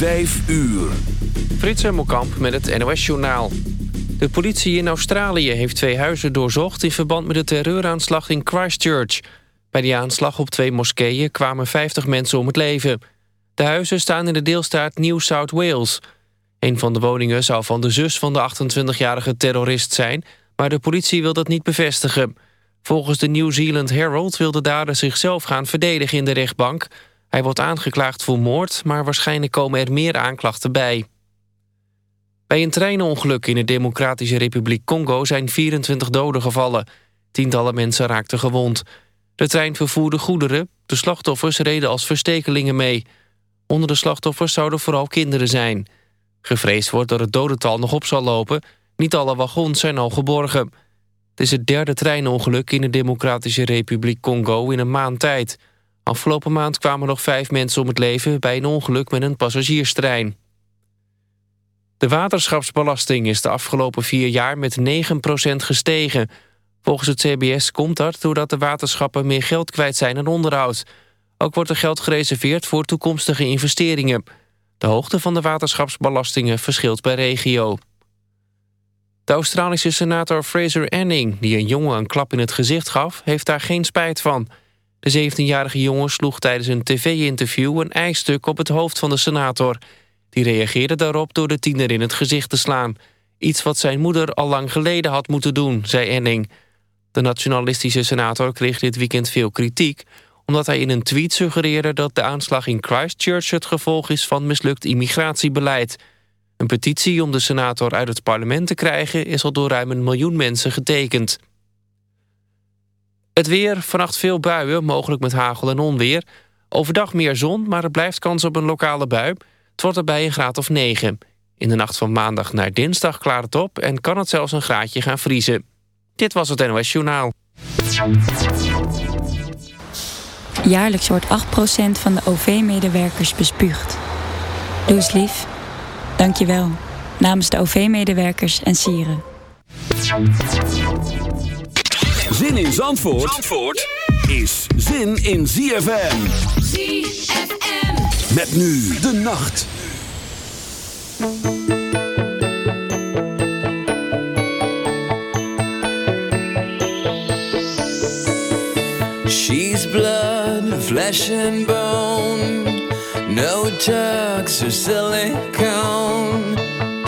Vijf uur. Frits Hemmelkamp met het NOS-journaal. De politie in Australië heeft twee huizen doorzocht... in verband met de terreuraanslag in Christchurch. Bij die aanslag op twee moskeeën kwamen 50 mensen om het leven. De huizen staan in de deelstaat New South Wales. Een van de woningen zou van de zus van de 28-jarige terrorist zijn... maar de politie wil dat niet bevestigen. Volgens de New Zealand Herald wil de dader zichzelf gaan verdedigen in de rechtbank... Hij wordt aangeklaagd voor moord, maar waarschijnlijk komen er meer aanklachten bij. Bij een treinongeluk in de Democratische Republiek Congo zijn 24 doden gevallen. Tientallen mensen raakten gewond. De trein vervoerde goederen. De slachtoffers reden als verstekelingen mee. Onder de slachtoffers zouden vooral kinderen zijn. Gevreesd wordt dat het dodental nog op zal lopen. Niet alle wagons zijn al geborgen. Het is het derde treinongeluk in de Democratische Republiek Congo in een maand tijd. Afgelopen maand kwamen nog vijf mensen om het leven... bij een ongeluk met een passagierstrein. De waterschapsbelasting is de afgelopen vier jaar met 9% gestegen. Volgens het CBS komt dat doordat de waterschappen meer geld kwijt zijn aan onderhoud. Ook wordt er geld gereserveerd voor toekomstige investeringen. De hoogte van de waterschapsbelastingen verschilt per regio. De Australische senator Fraser Anning, die een jongen een klap in het gezicht gaf... heeft daar geen spijt van... De 17-jarige jongen sloeg tijdens een tv-interview een ijstuk op het hoofd van de senator. Die reageerde daarop door de tiener in het gezicht te slaan. Iets wat zijn moeder al lang geleden had moeten doen, zei Enning. De nationalistische senator kreeg dit weekend veel kritiek... omdat hij in een tweet suggereerde dat de aanslag in Christchurch... het gevolg is van mislukt immigratiebeleid. Een petitie om de senator uit het parlement te krijgen... is al door ruim een miljoen mensen getekend. Het weer, vannacht veel buien, mogelijk met hagel en onweer. Overdag meer zon, maar er blijft kans op een lokale bui. Het wordt erbij een graad of 9. In de nacht van maandag naar dinsdag klaart het op... en kan het zelfs een graadje gaan vriezen. Dit was het NOS Journaal. Jaarlijks wordt 8% van de OV-medewerkers bespuugd. Doe eens lief. Dank je wel. Namens de OV-medewerkers en sieren. Zin in Zandvoort, Zandvoort is zin in ZFM. ZFM. Met nu de nacht. She's blood, flesh and bone. No tucks or silicone.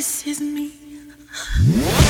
kisses me.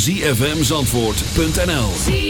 www.zfmzandvoort.nl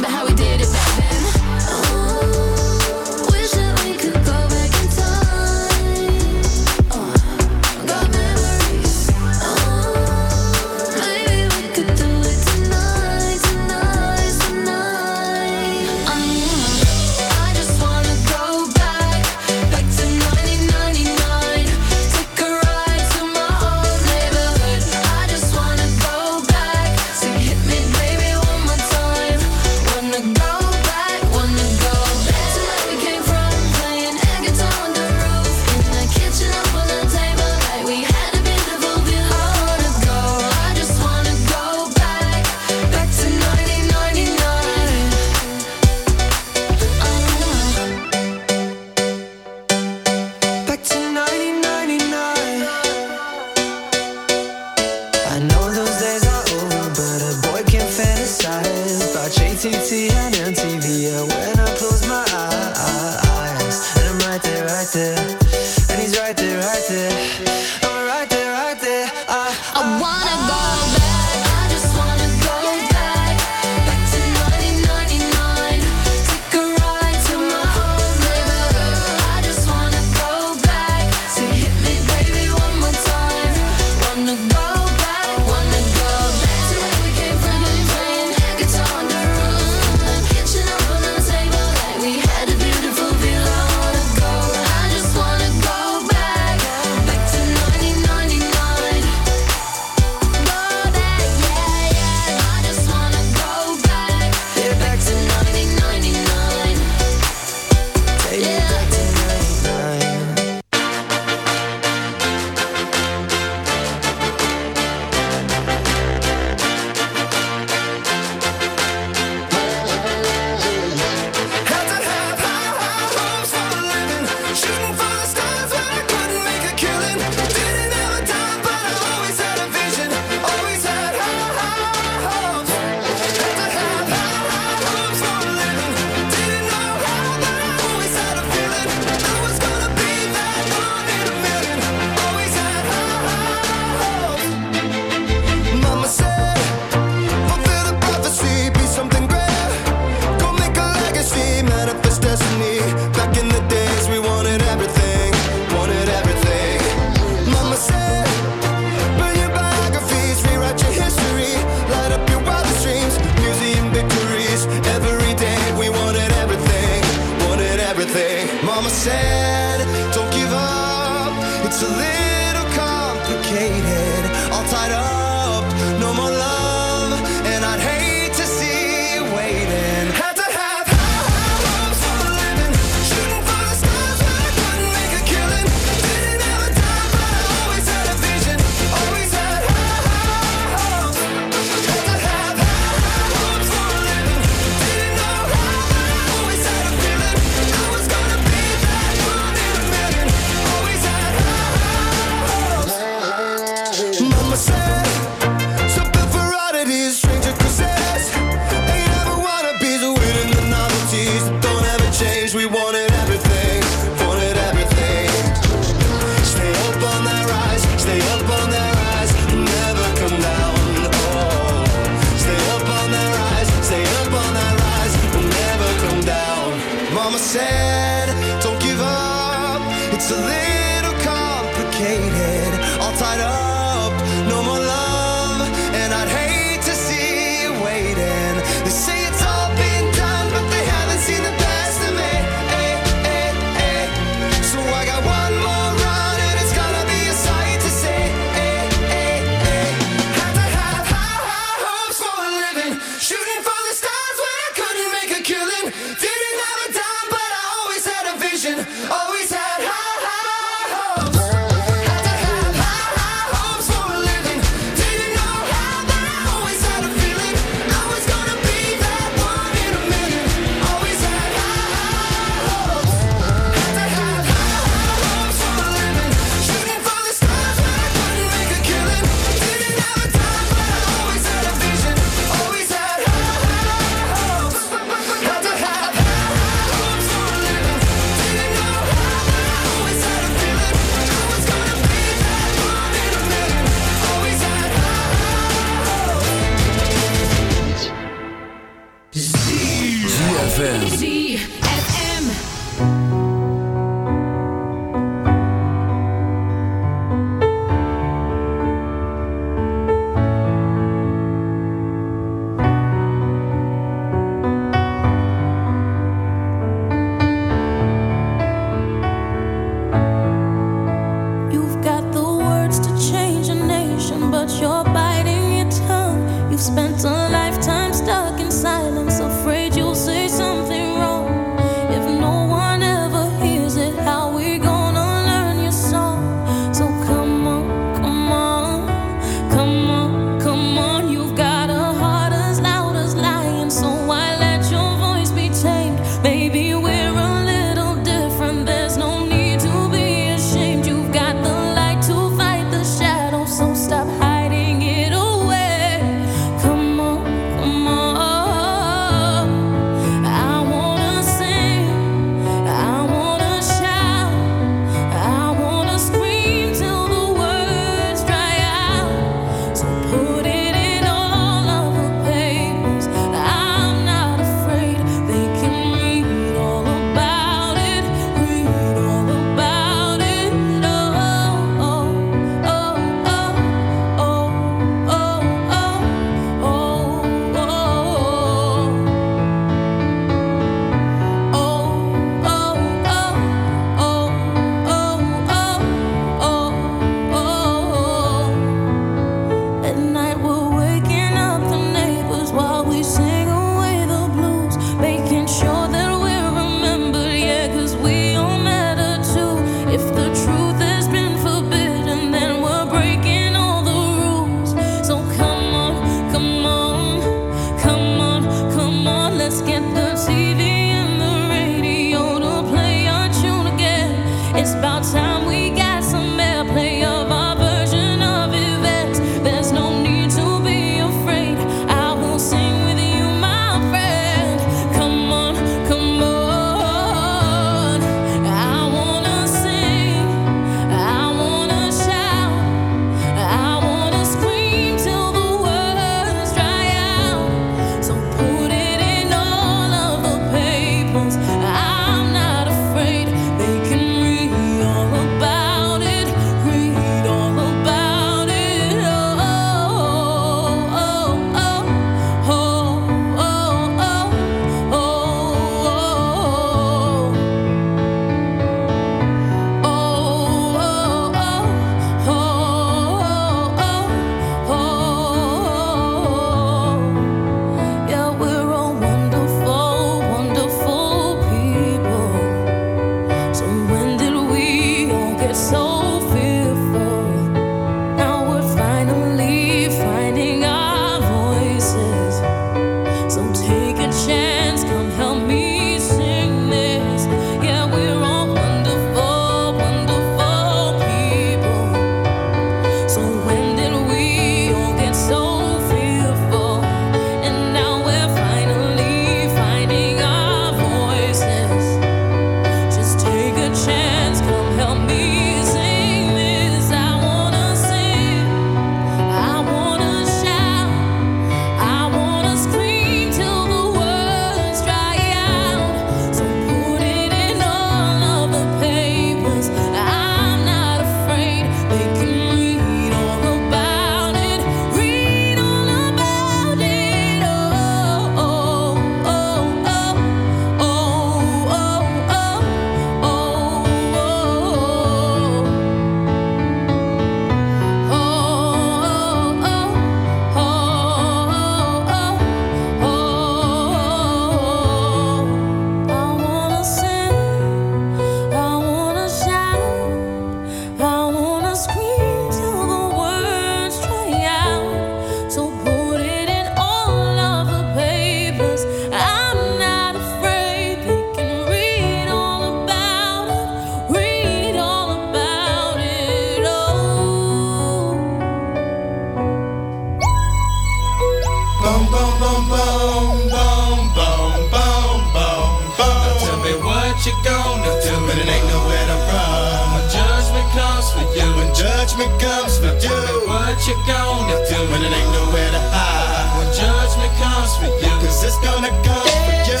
Judgment comes for you. What you gonna do when it ain't nowhere to hide? When judgment comes for you. Cause it's gonna come for you.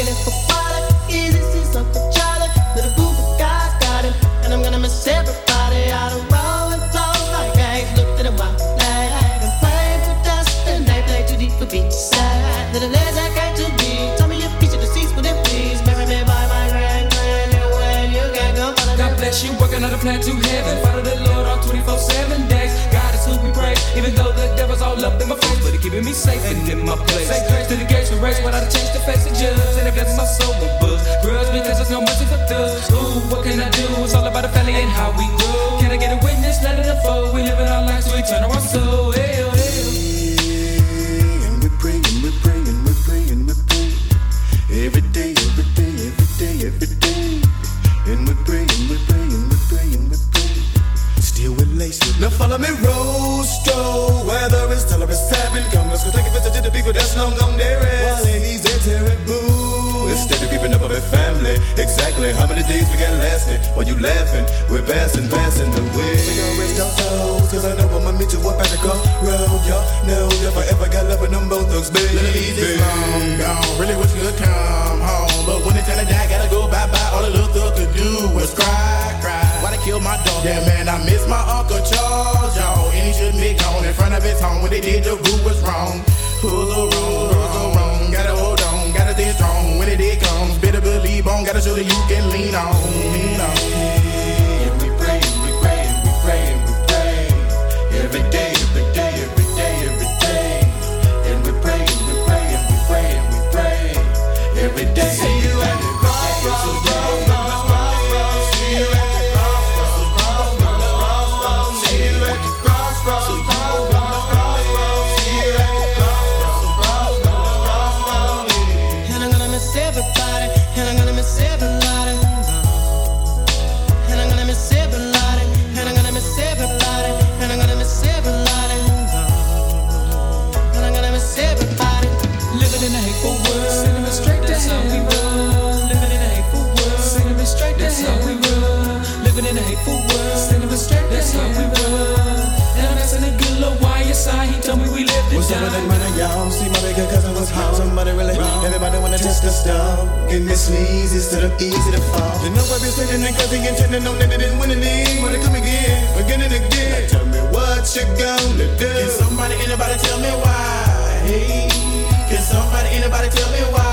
Looking for water, easy, see something Charlie. Little boo guys got him, and I'm gonna miss everybody. I don't roll and flow like eggs. Looked at a while, like and play for dust, and they play too deep for beach side. Little legs I came to be. Tell me your piece of the seats, would it please? Marry me by my grand grand, when you can go follow God bless you, working on a plan to heaven. Follow up in my face, but he keeping me safe and in my place. Say grace to the gates of race, but I'd change the face of judge. And it blesses my soul with buzz. Grudge because there's no mercy for thugs. Ooh, what can I do? It's all about the family and how we grow. Can I get a witness? Let it unfold. We live living our lives, so we turn our soul. Hey, Days we got lasting? While you laughing, we're passing, passing the way. We gon' rest our souls, cause I know I'ma meet you up at the crossroad. Y'all know if I ever got love with them both thugs, baby. It's long gone. Really wish you could come home. But when it's time to die, gotta go bye bye. All the little thug could do was cry, cry. Why they kill my dog? Yeah, man, I miss my Uncle Charles, y'all. And he shouldn't be gone in front of his home. When they did, the root was wrong. Who's the wrong? Who's so wrong? Gotta hold on, gotta stay strong. When it did comes, better believe Gotta show that you can lean on. Lean on. The stuff. And this leads instead of easy to fall. You know I've been sitting and cause and intending on that they didn't win any. Wanna come again, again and again. Now tell me what you gonna do. Can somebody, anybody tell me why? Hey, can somebody, anybody tell me why?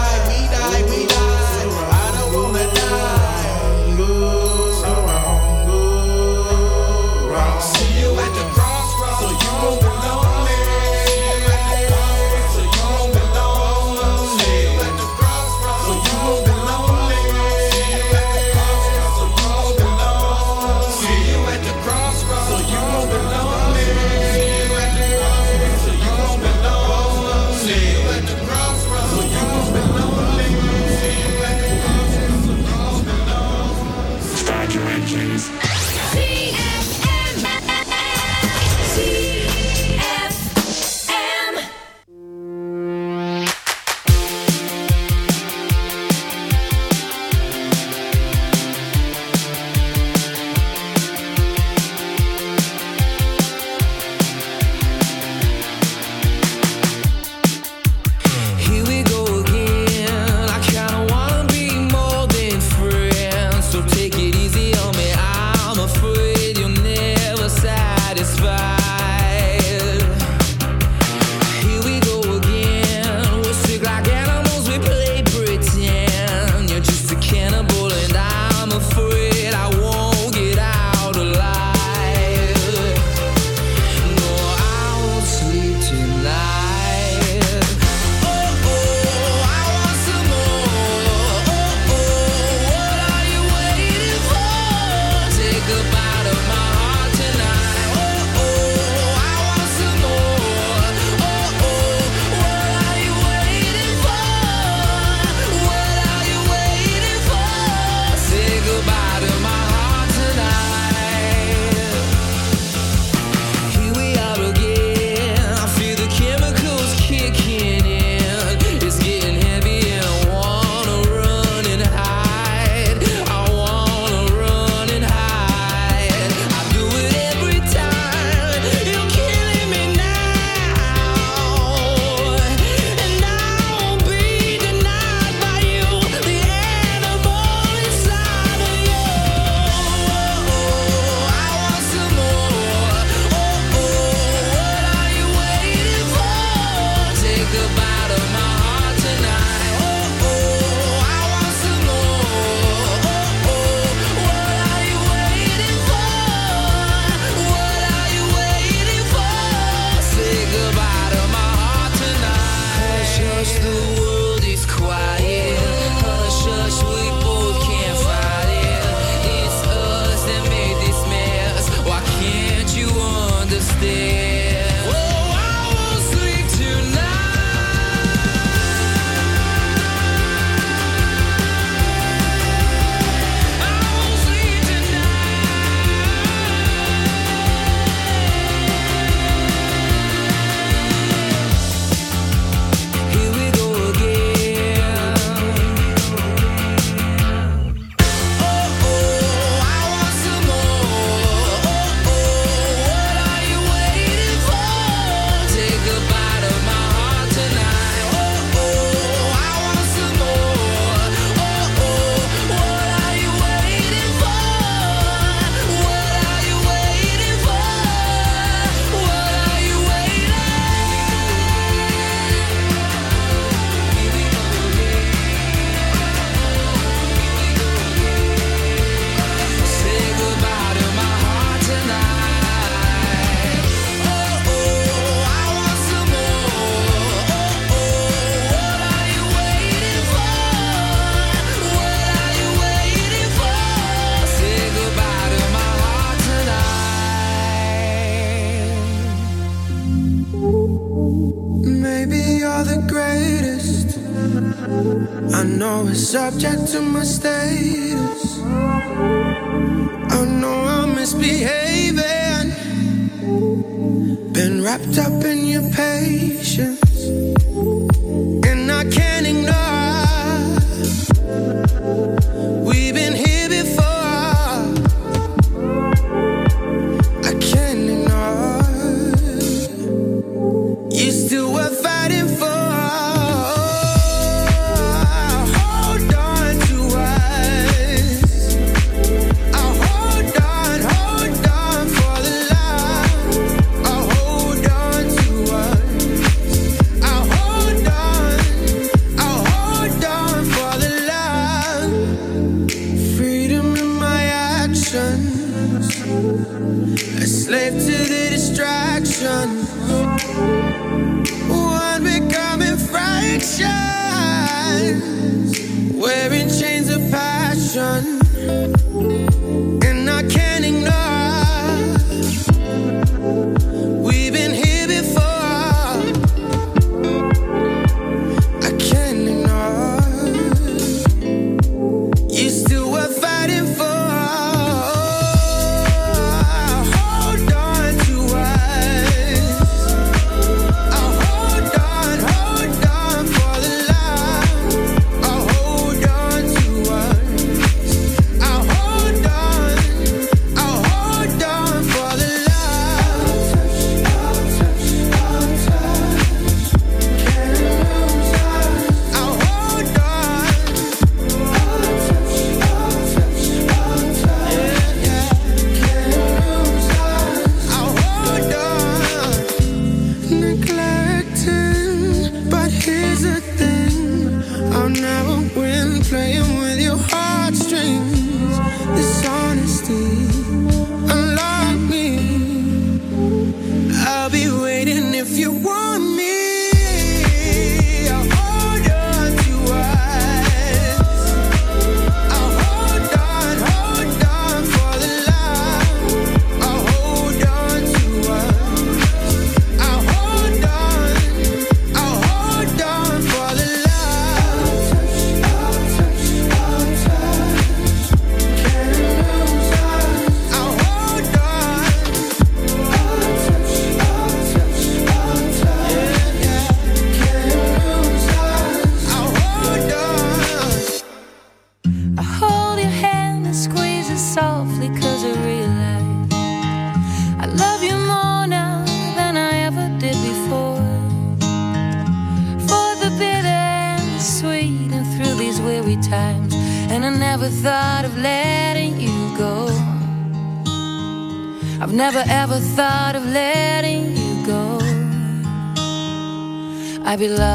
I belong.